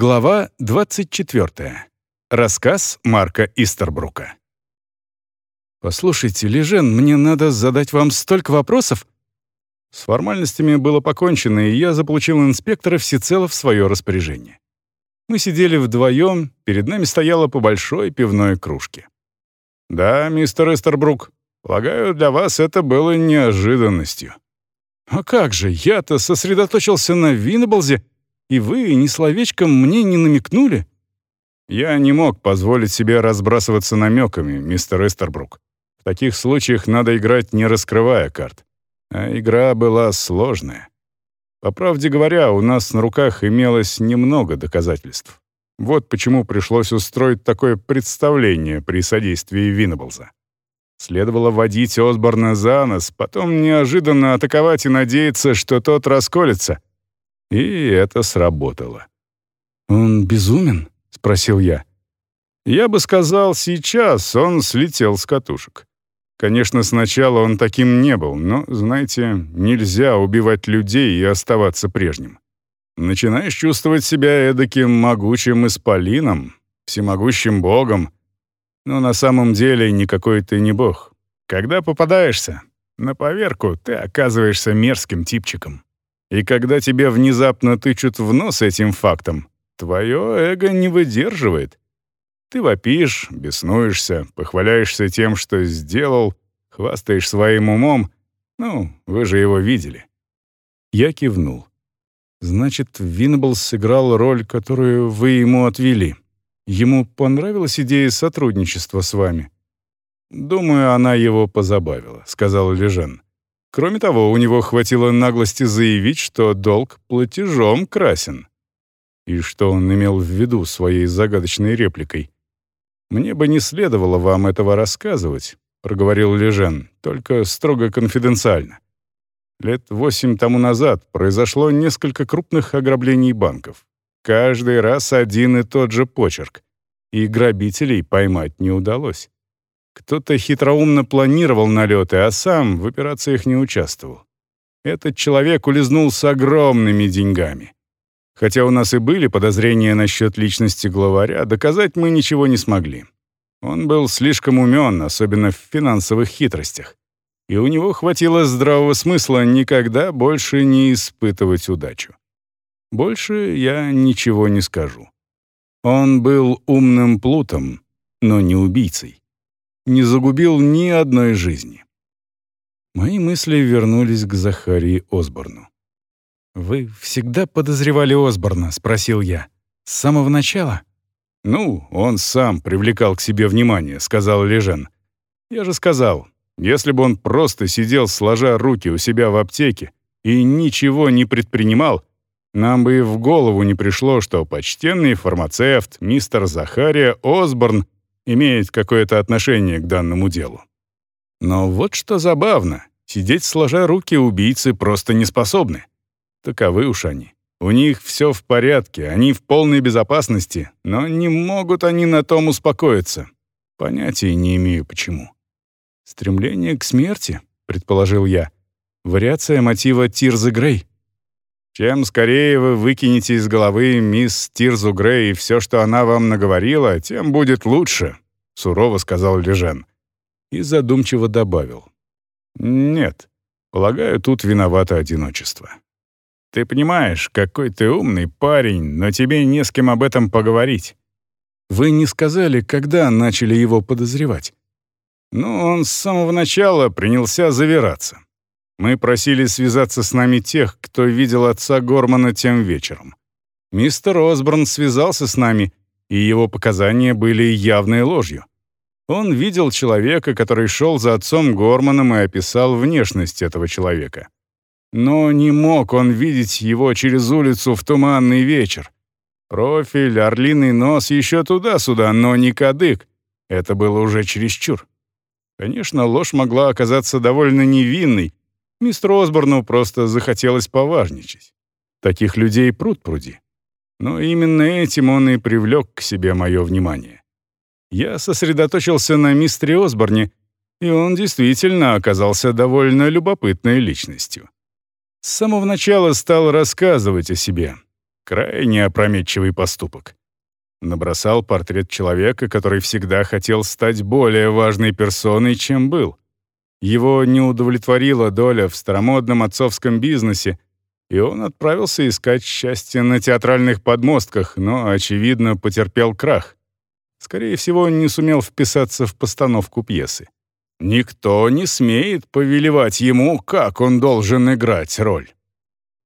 Глава 24. Рассказ Марка Истербрука. «Послушайте, Лежен, мне надо задать вам столько вопросов». С формальностями было покончено, и я заполучил инспектора всецело в свое распоряжение. Мы сидели вдвоем, перед нами стояла по большой пивной кружке. «Да, мистер Истербрук, полагаю, для вас это было неожиданностью». «А как же, я-то сосредоточился на Виннеблзе и вы ни словечком мне не намекнули?» «Я не мог позволить себе разбрасываться намеками, мистер Эстербрук. В таких случаях надо играть, не раскрывая карт. А игра была сложная. По правде говоря, у нас на руках имелось немного доказательств. Вот почему пришлось устроить такое представление при содействии Виннеблза. Следовало водить Осборна за нос, потом неожиданно атаковать и надеяться, что тот расколется — и это сработало. «Он безумен?» — спросил я. Я бы сказал, сейчас он слетел с катушек. Конечно, сначала он таким не был, но, знаете, нельзя убивать людей и оставаться прежним. Начинаешь чувствовать себя эдаким могучим исполином, всемогущим богом. Но на самом деле никакой ты не бог. Когда попадаешься, на поверку ты оказываешься мерзким типчиком. И когда тебе внезапно тычут в нос этим фактом, твое эго не выдерживает. Ты вопишь, беснуешься, похваляешься тем, что сделал, хвастаешь своим умом. Ну, вы же его видели. Я кивнул. Значит, Виннеблс сыграл роль, которую вы ему отвели. Ему понравилась идея сотрудничества с вами? Думаю, она его позабавила, сказал Лежен. Кроме того, у него хватило наглости заявить, что долг платежом красен. И что он имел в виду своей загадочной репликой. «Мне бы не следовало вам этого рассказывать», — проговорил Лежен, «только строго конфиденциально. Лет восемь тому назад произошло несколько крупных ограблений банков. Каждый раз один и тот же почерк. И грабителей поймать не удалось. Кто-то хитроумно планировал налеты, а сам в операциях не участвовал. Этот человек улизнул с огромными деньгами. Хотя у нас и были подозрения насчет личности главаря, доказать мы ничего не смогли. Он был слишком умен, особенно в финансовых хитростях. И у него хватило здравого смысла никогда больше не испытывать удачу. Больше я ничего не скажу. Он был умным плутом, но не убийцей не загубил ни одной жизни. Мои мысли вернулись к Захарии Осборну. «Вы всегда подозревали Осборна?» — спросил я. «С самого начала?» «Ну, он сам привлекал к себе внимание», — сказал Лежен. «Я же сказал, если бы он просто сидел сложа руки у себя в аптеке и ничего не предпринимал, нам бы и в голову не пришло, что почтенный фармацевт мистер Захария Осборн имеет какое-то отношение к данному делу. Но вот что забавно, сидеть сложа руки убийцы просто не способны. Таковы уж они. У них все в порядке, они в полной безопасности, но не могут они на том успокоиться. Понятия не имею, почему. «Стремление к смерти», — предположил я. «Вариация мотива Тирзы Грей». Чем скорее вы выкинете из головы мисс Тирзу Грей все, что она вам наговорила, тем будет лучше», — сурово сказал Лежен. И задумчиво добавил. «Нет, полагаю, тут виновато одиночество. Ты понимаешь, какой ты умный парень, но тебе не с кем об этом поговорить. Вы не сказали, когда начали его подозревать?» Ну, он с самого начала принялся завираться. Мы просили связаться с нами тех, кто видел отца Гормана тем вечером. Мистер Осборн связался с нами, и его показания были явной ложью. Он видел человека, который шел за отцом Горманом и описал внешность этого человека. Но не мог он видеть его через улицу в туманный вечер. Профиль, орлиный нос еще туда-сюда, но не кадык. Это было уже чересчур. Конечно, ложь могла оказаться довольно невинной, Мистеру Осборну просто захотелось поважничать. Таких людей пруд пруди. Но именно этим он и привлек к себе мое внимание. Я сосредоточился на мистере Осборне, и он действительно оказался довольно любопытной личностью. С самого начала стал рассказывать о себе. Крайне опрометчивый поступок. Набросал портрет человека, который всегда хотел стать более важной персоной, чем был. Его не удовлетворила доля в старомодном отцовском бизнесе, и он отправился искать счастье на театральных подмостках, но, очевидно, потерпел крах. Скорее всего, не сумел вписаться в постановку пьесы. Никто не смеет повелевать ему, как он должен играть роль.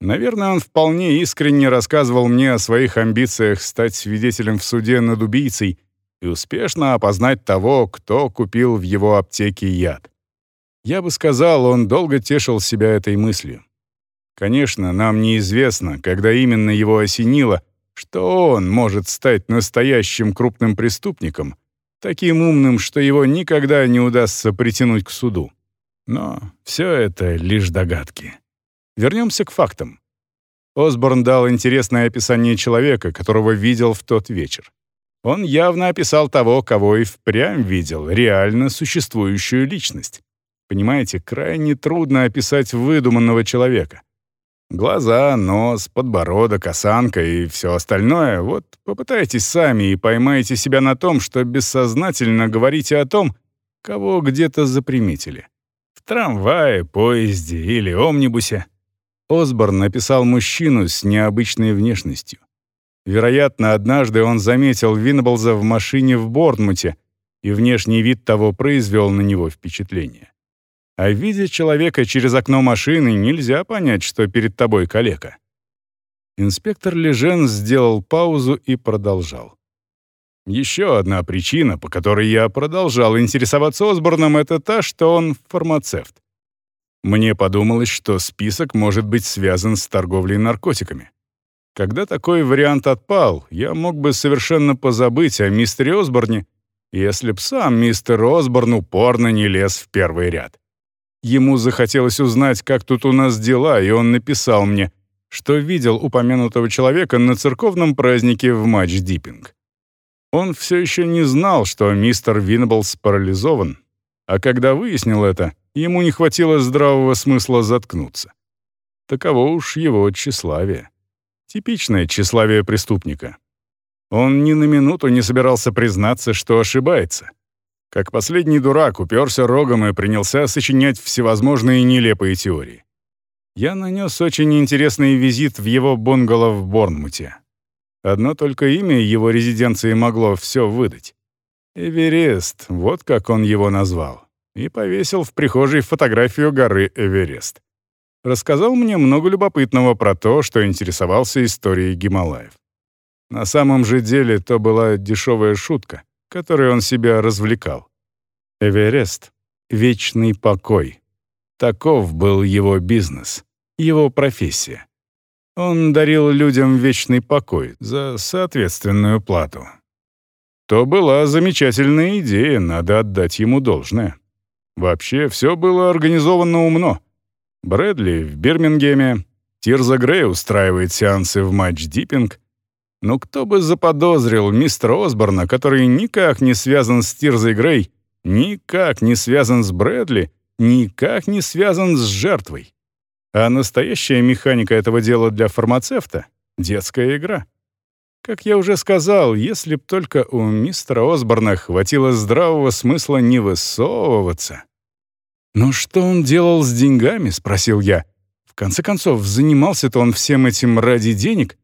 Наверное, он вполне искренне рассказывал мне о своих амбициях стать свидетелем в суде над убийцей и успешно опознать того, кто купил в его аптеке яд. Я бы сказал, он долго тешил себя этой мыслью. Конечно, нам неизвестно, когда именно его осенило, что он может стать настоящим крупным преступником, таким умным, что его никогда не удастся притянуть к суду. Но все это лишь догадки. Вернемся к фактам. Осборн дал интересное описание человека, которого видел в тот вечер. Он явно описал того, кого и впрямь видел, реально существующую личность. Понимаете, крайне трудно описать выдуманного человека. Глаза, нос, подбородок, осанка и все остальное — вот попытайтесь сами и поймайте себя на том, что бессознательно говорите о том, кого где-то заприметили. В трамвае, поезде или омнибусе. Осборн написал мужчину с необычной внешностью. Вероятно, однажды он заметил Виннеблза в машине в Бортмуте, и внешний вид того произвел на него впечатление. А видя человека через окно машины, нельзя понять, что перед тобой калека. Инспектор Лежен сделал паузу и продолжал. Еще одна причина, по которой я продолжал интересоваться Осборном, это та, что он фармацевт. Мне подумалось, что список может быть связан с торговлей наркотиками. Когда такой вариант отпал, я мог бы совершенно позабыть о мистере Осборне, если б сам мистер Осборн упорно не лез в первый ряд. Ему захотелось узнать, как тут у нас дела, и он написал мне, что видел упомянутого человека на церковном празднике в матч-диппинг. Он все еще не знал, что мистер Винблс парализован, а когда выяснил это, ему не хватило здравого смысла заткнуться. Таково уж его тщеславие. Типичное тщеславие преступника. Он ни на минуту не собирался признаться, что ошибается. Как последний дурак уперся рогом и принялся сочинять всевозможные нелепые теории. Я нанес очень интересный визит в его бунгало в Борнмуте. Одно только имя его резиденции могло все выдать. Эверест, вот как он его назвал, и повесил в прихожей фотографию горы Эверест. Рассказал мне много любопытного про то, что интересовался историей Гималаев. На самом же деле то была дешевая шутка, которой он себя развлекал. Эверест — вечный покой. Таков был его бизнес, его профессия. Он дарил людям вечный покой за соответственную плату. То была замечательная идея, надо отдать ему должное. Вообще, все было организовано умно. Брэдли в Бирмингеме, Тирза Грей устраивает сеансы в матч-диппинг. Но кто бы заподозрил мистера Осборна, который никак не связан с Тирзой Грей, никак не связан с Брэдли, никак не связан с жертвой. А настоящая механика этого дела для фармацевта — детская игра. Как я уже сказал, если б только у мистера Осборна хватило здравого смысла не высовываться. «Но что он делал с деньгами?» — спросил я. «В конце концов, занимался-то он всем этим ради денег?»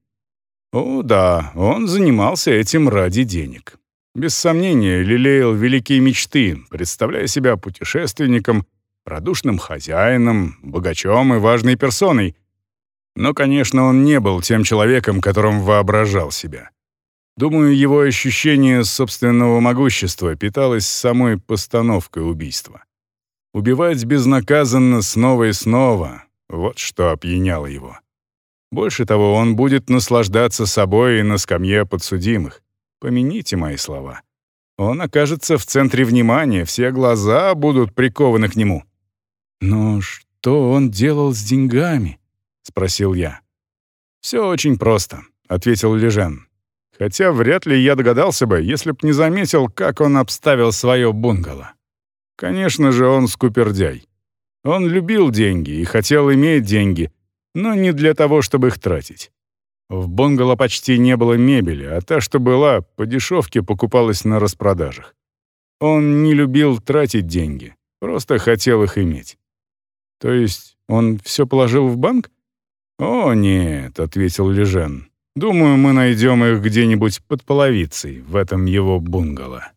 «О, да, он занимался этим ради денег. Без сомнения, лелеял великие мечты, представляя себя путешественником, радушным хозяином, богачом и важной персоной, но, конечно, он не был тем человеком, которым воображал себя. Думаю, его ощущение собственного могущества питалось самой постановкой убийства. Убивать безнаказанно снова и снова — вот что опьяняло его. Больше того, он будет наслаждаться собой и на скамье подсудимых. Помяните мои слова. Он окажется в центре внимания, все глаза будут прикованы к нему. Но что он делал с деньгами? — спросил я. «Все очень просто», — ответил Лежен. «Хотя вряд ли я догадался бы, если б не заметил, как он обставил свое бунгало. Конечно же, он скупердяй. Он любил деньги и хотел иметь деньги, но не для того, чтобы их тратить. В бунгало почти не было мебели, а та, что была, по дешевке покупалась на распродажах. Он не любил тратить деньги, просто хотел их иметь. То есть он все положил в банк? «О, нет», — ответил Лежен. «Думаю, мы найдем их где-нибудь под половицей, в этом его бунгало».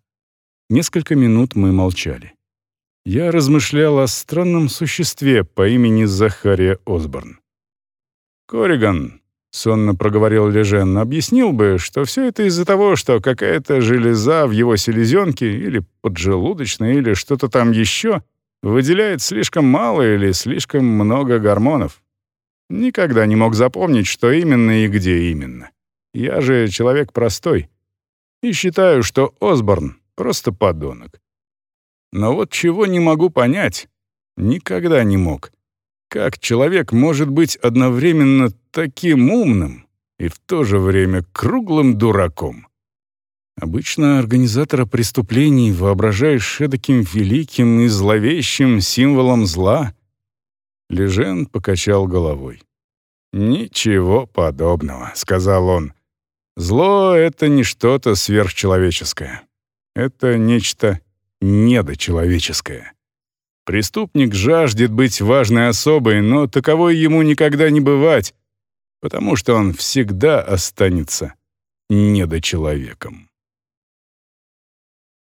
Несколько минут мы молчали. Я размышлял о странном существе по имени Захария Осборн. «Корриган», — сонно проговорил Лежен, — «объяснил бы, что все это из-за того, что какая-то железа в его селезенке или поджелудочной или что-то там еще выделяет слишком мало или слишком много гормонов. Никогда не мог запомнить, что именно и где именно. Я же человек простой. И считаю, что Осборн — просто подонок. Но вот чего не могу понять, никогда не мог. Как человек может быть одновременно таким умным и в то же время круглым дураком? Обычно организатора преступлений воображаешь эдаким великим и зловещим символом зла. Лежен покачал головой. «Ничего подобного», — сказал он. «Зло — это не что-то сверхчеловеческое. Это нечто недочеловеческое. Преступник жаждет быть важной особой, но таковой ему никогда не бывать, потому что он всегда останется недочеловеком.